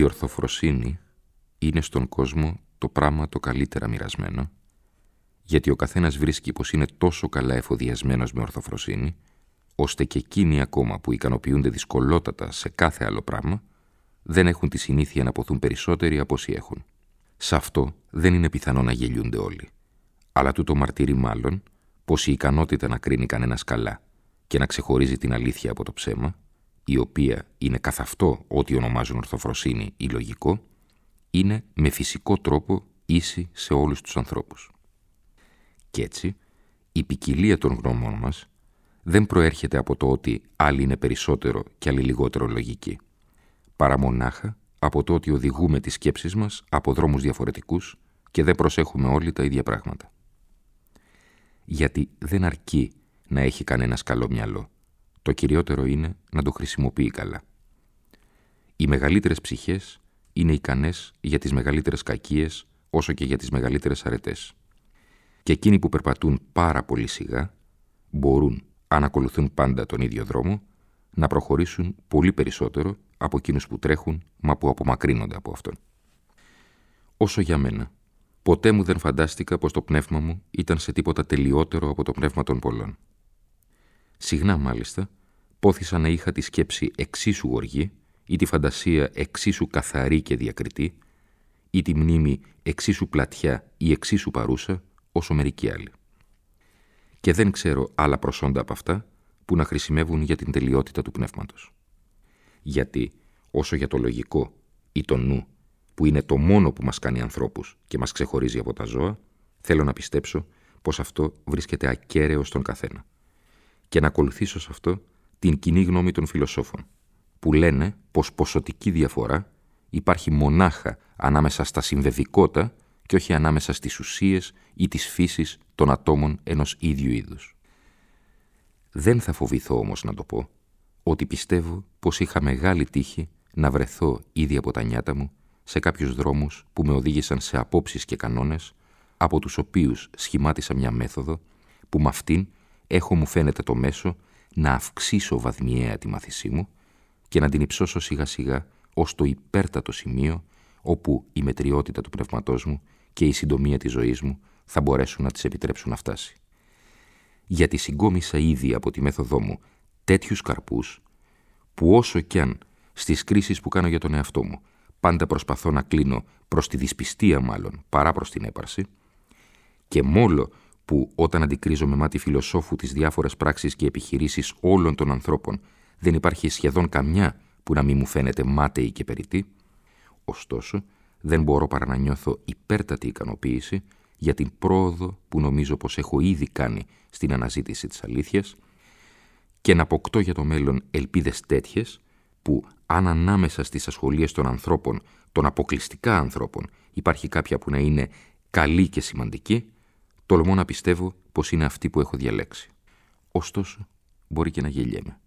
Η ορθοφροσύνη είναι στον κόσμο το πράγμα το καλύτερα μοιρασμένο, γιατί ο καθένας βρίσκει πως είναι τόσο καλά εφοδιασμένος με ορθοφροσύνη, ώστε και εκείνοι ακόμα που ικανοποιούνται δυσκολότατα σε κάθε άλλο πράγμα, δεν έχουν τη συνήθεια να ποθούν περισσότεροι από όσοι έχουν. Σε αυτό δεν είναι πιθανό να γελιούνται όλοι. Αλλά τούτο μαρτύρει μάλλον πως η ικανότητα να κρίνει κανένας καλά και να ξεχωρίζει την αλήθεια από το ψέμα η οποία είναι καθ' αυτό ό,τι ονομάζουν ορθοφροσύνη ή λογικό, είναι με φυσικό τρόπο ίση σε όλους τους ανθρώπους. Κι έτσι, η ποικιλία των γνώμων μας δεν προέρχεται από το ότι άλλοι είναι περισσότερο και άλλοι λιγότερο λογικοί, παρά μονάχα από το ότι οδηγούμε τις σκέψεις μας από δρόμους διαφορετικούς και δεν προσέχουμε όλοι τα ίδια πράγματα. Γιατί δεν αρκεί να έχει κανένας καλό μυαλό, το κυριότερο είναι να το χρησιμοποιεί καλά. Οι μεγαλύτερες ψυχές είναι ικανές για τις μεγαλύτερες κακίες όσο και για τις μεγαλύτερες αρετές. Και εκείνοι που περπατούν πάρα πολύ σιγά μπορούν, αν ακολουθούν πάντα τον ίδιο δρόμο, να προχωρήσουν πολύ περισσότερο από εκείνους που τρέχουν μα που απομακρύνονται από αυτόν. Όσο για μένα, ποτέ μου δεν φαντάστηκα πως το πνεύμα μου ήταν σε τίποτα τελειότερο από το πνεύμα των πολλών. Συχνά μάλιστα πόθησα να είχα τη σκέψη εξίσου γοργή ή τη φαντασία εξίσου καθαρή και διακριτή ή τη μνήμη εξίσου πλατιά ή εξίσου παρούσα όσο μερικοί άλλοι. Και δεν ξέρω άλλα προσόντα από αυτά που να χρησιμεύουν για την τελειότητα του πνεύματος. Γιατί όσο για το λογικό ή το νου που είναι το μόνο που μας κάνει ανθρώπους και μας ξεχωρίζει από τα ζώα, θέλω να πιστέψω πως αυτό βρίσκεται ακέραιος στον καθένα και να ακολουθήσω σε αυτό την κοινή γνώμη των φιλοσόφων, που λένε πως ποσοτική διαφορά υπάρχει μονάχα ανάμεσα στα συμβεβικότα και όχι ανάμεσα στις ουσίες ή τις φύσεις των ατόμων ενός ίδιου είδους. Δεν θα φοβηθώ όμως να το πω, ότι πιστεύω πως είχα μεγάλη τύχη να βρεθώ ήδη από τα νιάτα μου σε κάποιους δρόμους που με οδήγησαν σε απόψεις και κανόνες, από τους οποίους σχημάτισα μια μέθοδο που με αυτήν έχω μου φαίνεται το μέσο να αυξήσω βαθμιαία τη μάθησή μου και να την υψώσω σιγά σιγά ως το υπέρτατο σημείο όπου η μετριότητα του πνευματός μου και η συντομία της ζωής μου θα μπορέσουν να τις επιτρέψουν να φτάσει. Γιατί συγκόμισα ήδη από τη μέθοδό μου τέτοιους καρπούς που όσο κι αν στις κρίσεις που κάνω για τον εαυτό μου πάντα προσπαθώ να κλείνω προς τη δυσπιστία μάλλον παρά προς την έπαρση και μόλο που όταν αντικρίζω με μάτι φιλοσόφου τις διάφορες πράξεις και επιχειρήσεις όλων των ανθρώπων δεν υπάρχει σχεδόν καμιά που να μην μου φαίνεται μάταιη και περιττή, ωστόσο δεν μπορώ παρά να νιώθω υπέρτατη ικανοποίηση για την πρόοδο που νομίζω πως έχω ήδη κάνει στην αναζήτηση της αλήθειας και να αποκτώ για το μέλλον ελπίδες τέτοιες που αν ανάμεσα στις ασχολίες των ανθρώπων, των αποκλειστικά ανθρώπων, υπάρχει κάποια που να είναι καλή και σημαντική, Τολμώ να πιστεύω πως είναι αυτή που έχω διαλέξει. Ωστόσο, μπορεί και να γελιέμαι.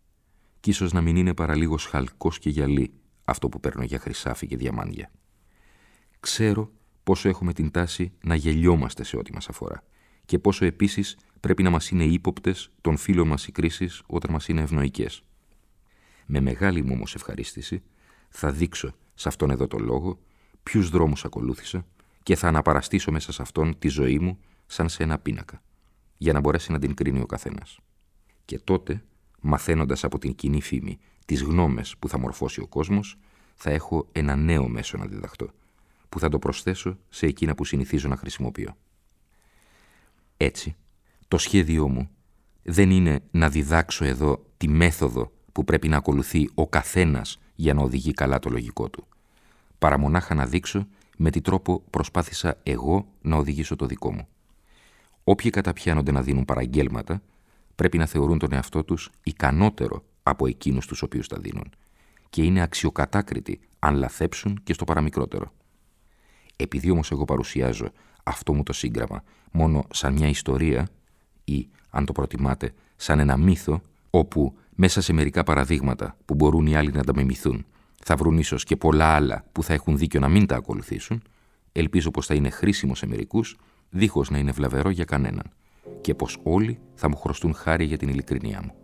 Κι ίσως να μην είναι παρά λίγος χαλκός και γυαλί αυτό που παίρνω για χρυσάφι και διαμάντια. Ξέρω πόσο έχουμε την τάση να γελιόμαστε σε ό,τι μας αφορά και πόσο επίσης πρέπει να μας είναι ύποπτες των φίλων μας οι κρίσεις όταν μας είναι ευνοϊκές. Με μεγάλη μου όμως ευχαρίστηση θα δείξω σε αυτόν εδώ το λόγο ποιους δρόμους ακολούθησα και θα αναπαραστήσω μέσα σε αυτόν τη ζωή μου σαν σε ένα πίνακα, για να μπορέσει να την κρίνει ο καθένας. Και τότε, μαθαίνοντας από την κοινή φήμη τις γνώμες που θα μορφώσει ο κόσμος, θα έχω ένα νέο μέσο να διδαχτώ, που θα το προσθέσω σε εκείνα που συνηθίζω να χρησιμοποιώ. Έτσι, το σχέδιό μου δεν είναι να διδάξω εδώ τη μέθοδο που πρέπει να ακολουθεί ο καθένας για να οδηγεί καλά το λογικό του. Παρά μονάχα να δείξω με τι τρόπο προσπάθησα εγώ να οδηγήσω το δικό μου. Όποιοι καταπιάνονται να δίνουν παραγγέλματα, πρέπει να θεωρούν τον εαυτό τους ικανότερο από εκείνους τους οποίους τα δίνουν και είναι αξιοκατάκριτοι αν λαθέψουν και στο παραμικρότερο. Επειδή όμως εγώ παρουσιάζω αυτό μου το σύγγραμμα μόνο σαν μια ιστορία ή, αν το προτιμάτε, σαν ένα μύθο όπου μέσα σε μερικά παραδείγματα που μπορούν οι άλλοι να τα μιμηθούν θα βρουν ίσως και πολλά άλλα που θα έχουν δίκιο να μην τα ακολουθήσουν, ελπίζω πως θα είναι χρήσιμο σε μερικούς, δίχως να είναι βλαβερό για κανέναν και πως όλοι θα μου χρωστούν χάρη για την ειλικρινία μου.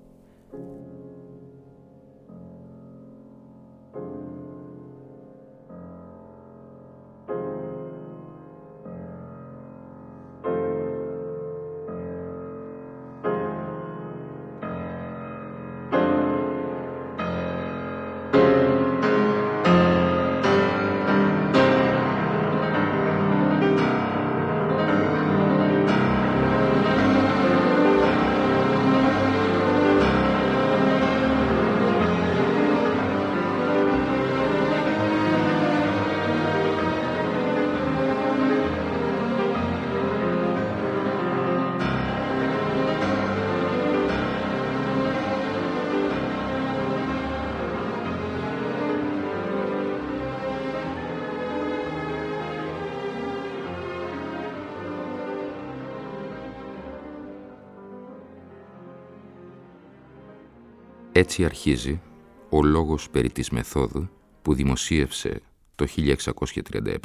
Έτσι αρχίζει ο λόγος περί της μεθόδου που δημοσίευσε το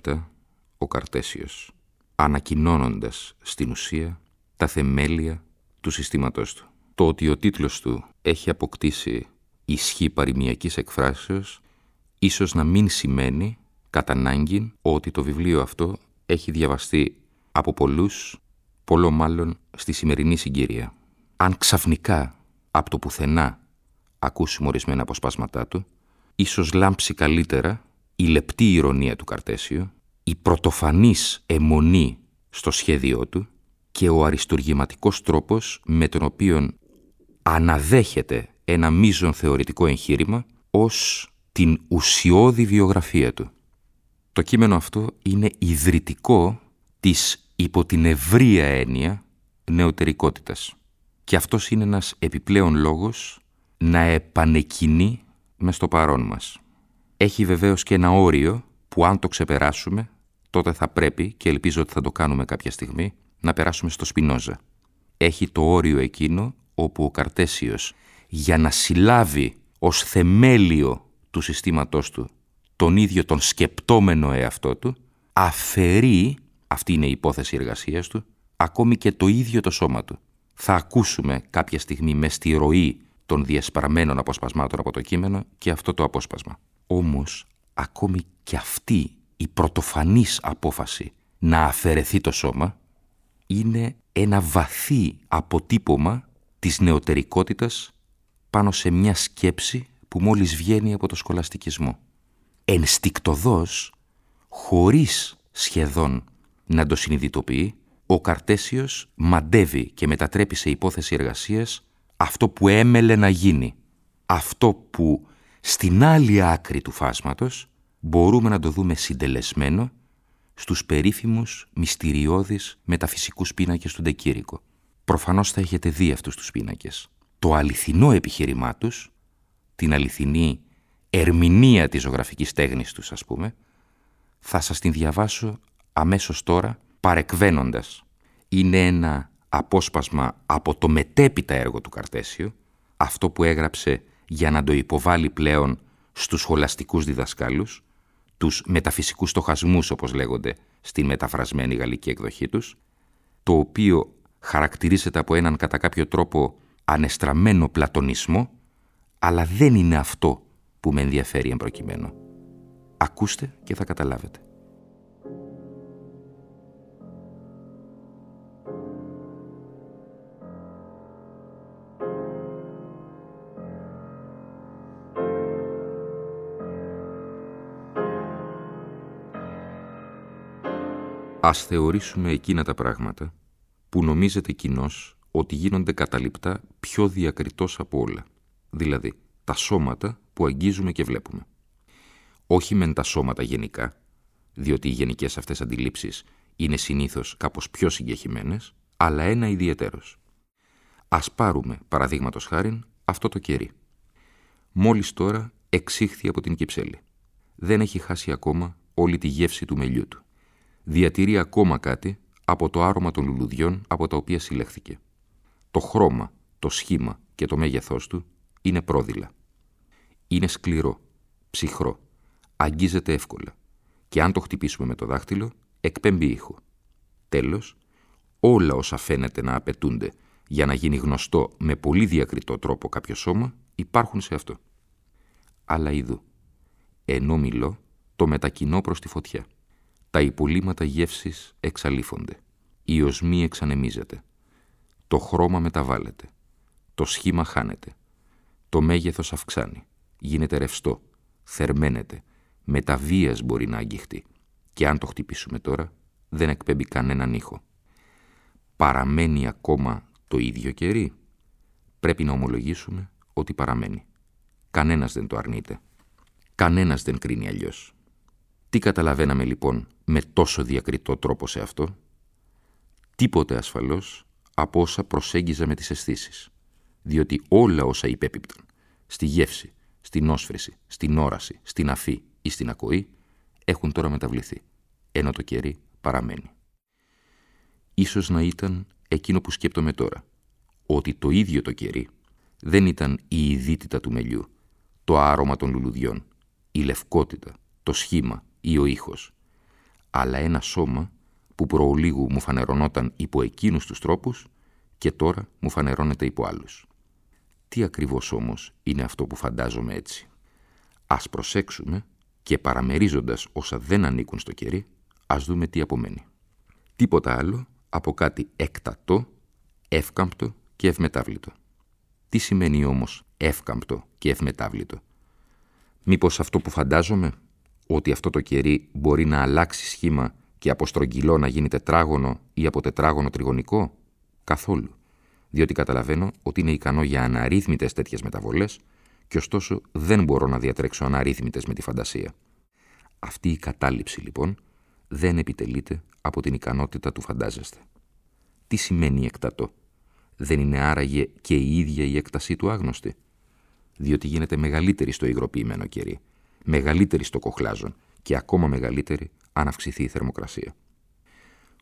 1637 ο Καρτέσιος, ανακοινώνοντας στην ουσία τα θεμέλια του συστήματός του. Το ότι ο τίτλος του έχει αποκτήσει ισχύ παροιμιακής εκφράσεως ίσως να μην σημαίνει κατά ανάγκη ότι το βιβλίο αυτό έχει διαβαστεί από πολλούς, πολλό μάλλον στη σημερινή συγκυρία. Αν ξαφνικά από το πουθενά ακούσουμε ορισμένα αποσπάσματά του, ίσως λάμψει καλύτερα η λεπτή ηρωνία του Καρτέσιο, η πρωτοφανής αιμονή στο σχέδιό του και ο αριστουργηματικός τρόπος με τον οποίο αναδέχεται ένα μείζον θεωρητικό εγχείρημα ως την ουσιώδη βιογραφία του. Το κείμενο αυτό είναι ιδρυτικό της υπό την ευρία έννοια νεωτερικότητας. Και αυτός είναι ένας επιπλέον λόγος να επανεκκινεί μες στο παρόν μας. Έχει βεβαίως και ένα όριο που αν το ξεπεράσουμε, τότε θα πρέπει, και ελπίζω ότι θα το κάνουμε κάποια στιγμή, να περάσουμε στο Σπινόζα. Έχει το όριο εκείνο όπου ο Καρτέσιος για να συλλάβει ως θεμέλιο του συστήματός του τον ίδιο τον σκεπτόμενο εαυτό του, αφαιρεί, αυτή είναι η υπόθεση εργασίας του, ακόμη και το ίδιο το σώμα του. Θα ακούσουμε κάποια στιγμή μες στη ροή των διασπαρμένων αποσπασμάτων από το κείμενο και αυτό το απόσπασμα. Όμως, ακόμη και αυτή η πρωτοφανής απόφαση να αφαιρεθεί το σώμα είναι ένα βαθύ αποτύπωμα της νεωτερικότητας πάνω σε μια σκέψη που μόλις βγαίνει από το σκολαστικισμό. Ενστικτοδός, χωρίς σχεδόν να το συνειδητοποιεί, ο Καρτέσιος μαντεύει και μετατρέπει σε υπόθεση εργασίας αυτό που έμελε να γίνει. Αυτό που στην άλλη άκρη του φάσματος μπορούμε να το δούμε συντελεσμένο στους περίφημους μυστηριώδεις μεταφυσικούς πίνακες του Ντεκήρικο. Προφανώς θα έχετε δει αυτούς τους πίνακες. Το αληθινό επιχείρημά τους, την αληθινή ερμηνεία της ζωγραφικής τέχνης τους ας πούμε, θα σας την διαβάσω αμέσως τώρα παρεκβαίνοντας. Είναι ένα απόσπασμα από το μετέπειτα έργο του Καρτέσιου, αυτό που έγραψε για να το υποβάλει πλέον στους σχολαστικούς διδασκάλους, τους μεταφυσικούς στοχασμούς όπως λέγονται στην μεταφρασμένη γαλλική εκδοχή τους, το οποίο χαρακτηρίζεται από έναν κατά κάποιο τρόπο ανεστραμμένο πλατωνισμό, αλλά δεν είναι αυτό που με ενδιαφέρει εμπροκειμένο. Ακούστε και θα καταλάβετε. Ας θεωρήσουμε εκείνα τα πράγματα που νομίζετε κοινώ ότι γίνονται καταληπτά πιο διακριτώς από όλα, δηλαδή τα σώματα που αγγίζουμε και βλέπουμε. Όχι μεν τα σώματα γενικά, διότι οι γενικές αυτές αντιλήψεις είναι συνήθως κάπως πιο συγκεχημένες, αλλά ένα ιδιαιτέρως. Ας πάρουμε, παραδείγματος χάρη, αυτό το κερί. Μόλις τώρα εξήχθη από την Κυψέλη. Δεν έχει χάσει ακόμα όλη τη γεύση του μελιού του. Διατηρεί ακόμα κάτι από το άρωμα των λουλουδιών από τα οποία συλλέχθηκε. Το χρώμα, το σχήμα και το μέγεθός του είναι πρόδειλα. Είναι σκληρό, ψυχρό, αγγίζεται εύκολα και αν το χτυπήσουμε με το δάχτυλο, εκπέμπει ήχο. Τέλος, όλα όσα φαίνεται να απαιτούνται για να γίνει γνωστό με πολύ διακριτό τρόπο κάποιο σώμα, υπάρχουν σε αυτό. Αλλά είδου, ενώ μιλώ, το μετακινώ προς τη φωτιά. Τα υπολείμματα γεύσης εξαλείφονται. Η οσμή εξανεμίζεται. Το χρώμα μεταβάλλεται. Το σχήμα χάνεται. Το μέγεθος αυξάνει. Γίνεται ρευστό. Θερμαίνεται. Μεταβίας μπορεί να αγγιχτεί. Και αν το χτυπήσουμε τώρα, δεν εκπέμπει κανέναν ήχο. Παραμένει ακόμα το ίδιο κερί. Πρέπει να ομολογήσουμε ότι παραμένει. Κανένας δεν το αρνείται. Κανένας δεν κρίνει αλλιώς. Τι καταλαβαίναμε λοιπόν με τόσο διακριτό τρόπο σε αυτό; Τίποτε ασφαλώς από όσα προσέγγιζα με τις αισθήσεις. Διότι όλα όσα υπέπιπταν, στη γεύση, στην όσφρηση, στην όραση, στην αφή ή στην ακοή, έχουν τώρα μεταβληθεί, ενώ το κερί παραμένει. Ίσως να ήταν εκείνο που σκέπτομαι τώρα, ότι το ίδιο το κερί δεν ήταν η ειδίτητα του μελιού, το άρωμα των λουλουδιών, η λευκότητα, το σχήμα ή ο ήχος, αλλά ένα σώμα που προολίγου μου φανερωνόταν υπό εκείνους τους τρόπους και τώρα μου φανερώνεται υπό άλλους. Τι ακριβώς όμως είναι αυτό που φαντάζομαι έτσι; Ας προσέξουμε και παραμερίζοντας όσα δεν ανήκουν στο κερί, ας δούμε τι απομένει. Τίποτα άλλο από κάτι εκτατό, εύκαμπτο και ευμετάβλητο. Τι σημαίνει όμως εύκαμπτο και ευμετάβλητο; Μήπως αυτό που φαντάζομαι, ότι αυτό το κερί μπορεί να αλλάξει σχήμα και από στρογγυλό να γίνει τετράγωνο ή από τετράγωνο τριγωνικό; Καθόλου. Διότι καταλαβαίνω ότι είναι ικανό για αναρρύθμιτες τέτοιες μεταβολές και ωστόσο δεν μπορώ να διατρέξω αναρρύθμιτες με τη φαντασία. Αυτή η κατάληψη λοιπόν δεν επιτελείται από την ικανότητα του φαντάζεστε. Τι σημαίνει εκτατό. Δεν είναι άραγε και η ίδια η έκτασή του άγνωστη; Διότι γίνεται μεγαλύτερη στο υγροποιημένο κερί, μεγαλύτερη στο κοχλάζον και ακόμα μεγαλύτερη αν αυξηθεί η θερμοκρασία.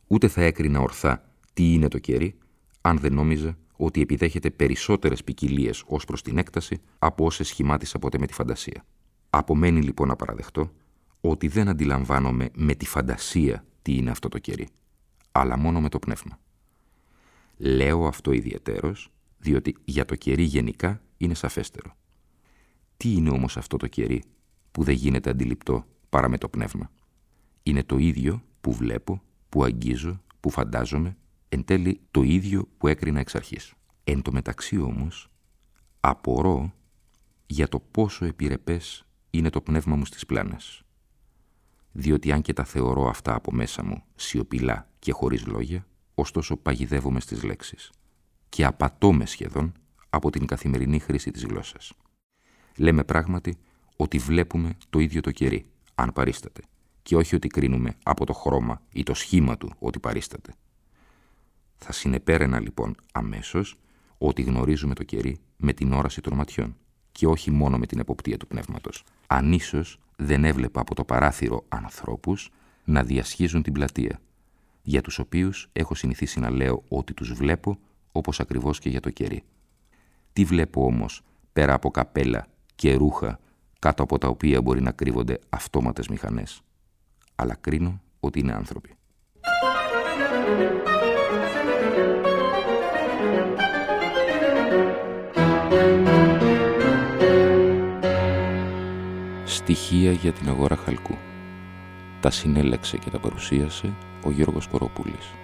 Ούτε θα έκρινα ορθά τι είναι το κερί, αν δεν νόμιζα ότι επιδέχεται περισσότερες ποικιλίες ως προς την έκταση από όσες σχημάτισα ποτέ με τη φαντασία. Απομένει λοιπόν να παραδεχτώ ότι δεν αντιλαμβάνομαι με τη φαντασία τι είναι αυτό το κερί, αλλά μόνο με το πνεύμα. Λέω αυτό ιδιαιτέρως, διότι για το κερί γενικά είναι σαφέστερο. Τι είναι όμως αυτό το κερί που δεν γίνεται αντιληπτό παρά με το πνεύμα. Είναι το ίδιο που βλέπω, που αγγίζω, που φαντάζομαι, εν τέλει το ίδιο που έκρινα εξ αρχής. Εν το μεταξύ όμως, απορώ για το πόσο επιρρεπές είναι το πνεύμα μου στις πλάνες. Διότι αν και τα θεωρώ αυτά από μέσα μου σιωπηλά και χωρίς λόγια, ωστόσο παγιδεύομαι στις λέξεις και απατώμε σχεδόν από την καθημερινή χρήση της γλώσσας. Λέμε πράγματι ότι βλέπουμε το ίδιο το κερί, αν παρίσταται, και όχι ότι κρίνουμε από το χρώμα ή το σχήμα του ότι παρίσταται. Θα συνεπέραινα λοιπόν αμέσως ότι γνωρίζουμε το κερί με την όραση των ματιών και όχι μόνο με την εποπτεία του πνεύματος. Αν ίσως δεν έβλεπα από το παράθυρο ανθρώπους να διασχίζουν την πλατεία, για τους οποίους έχω συνηθίσει να λέω ότι τους βλέπω όπως ακριβώς και για το κερί. Τι βλέπω όμως πέρα από καπέλα και ρούχα κάτω από τα οποία μπορεί να κρύβονται αυτόματες μηχανές. Αλλά κρίνω ότι είναι άνθρωποι. Στοιχεία για την αγορά χαλκού. Τα συνέλεξε και τα παρουσίασε ο Γιώργος Κοροπούλης.